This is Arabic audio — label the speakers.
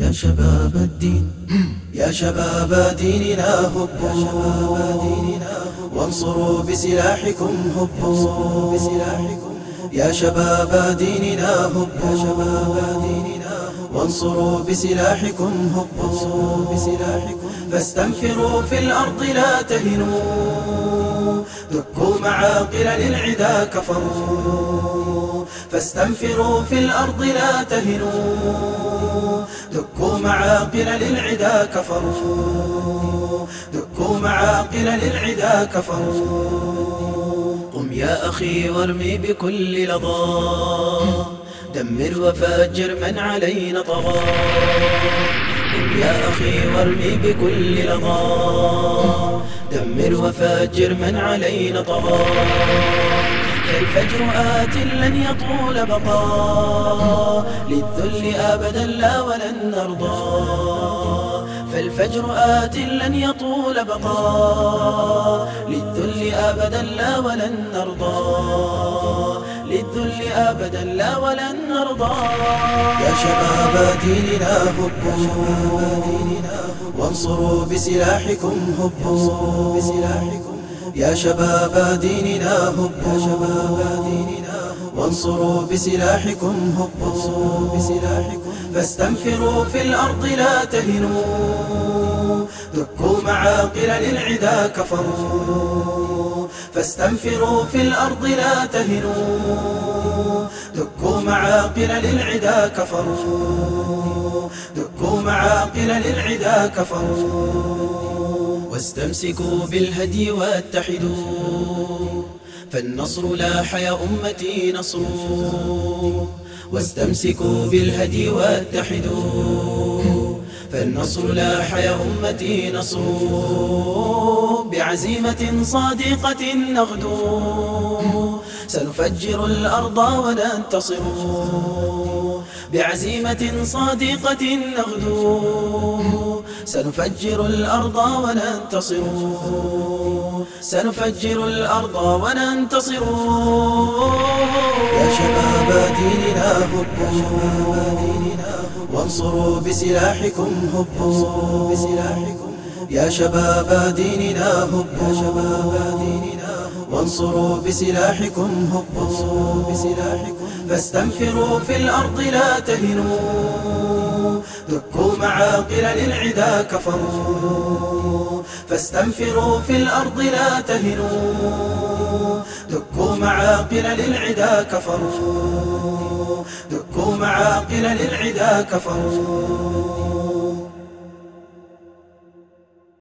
Speaker 1: يا شباب الدين يا شباب ديننا هبوا وانصروا بسلاحكم هبوا يا شباب ديننا هبوا وانصروا بسلاحكم هبوا فاستنفروا في الأرض لا تهنوا. دكوا معاقل للعدا كفروا. فاستنفروا في الأرض لا تهنوا. دكوا معاقل للعدا كفروا. دكوا معاقل للعدا كفروا. قم يا أخي وارمي بكل لظى. دمر وفجر من علينا طغى. قم يا أخي وارمي بكل لظى دمر وفجر من علينا طغى. فالفجر آت لن يطول بقاء للذل أبدا لا ولن نرضى. فالفجر آت لن يطول بقاء للذل أبدا لا ولن نرضى. للذل أبدا لا ولن نرضى يا شباب ديننا هبوا وانصروا بسلاحكم هبوا يا شباب ديننا هبوا وانصروا بسلاحكم هبوا فاستنفروا في الأرض لا تهنوا. دكوا معاقل للعدا كفروا. فاستنفروا في الأرض لا تهنوا. دكوا معاقل للعدا كفروا. دكوا معاقل للعدا كفروا. واستمسكوا بالهدي واتحدوا. فالنصر لاح يا أمتي نصر واستمسكوا بالهدي واتحدوا. فالنصر لاح يا أمتي نصر. بعزيمة صادقة نغدو. سنفجر الأرض وننتصر بعزيمة صادقة نغدو. سنفجر الأرض وننتصر سنفجر الأرض وننتصر يا شباب ديننا هبوا وانصروا بسلاحكم هبوا يا شباب ديننا هبوا وانصروا بسلاحكم هبوا فاستنفروا في الأرض لا تهنوا. دكوا معاقل للعدا كفروا. فاستنفروا في الأرض لا تهنوا. دكوا معاقل للعدا كفروا. دكوا معاقل للعدا كفروا.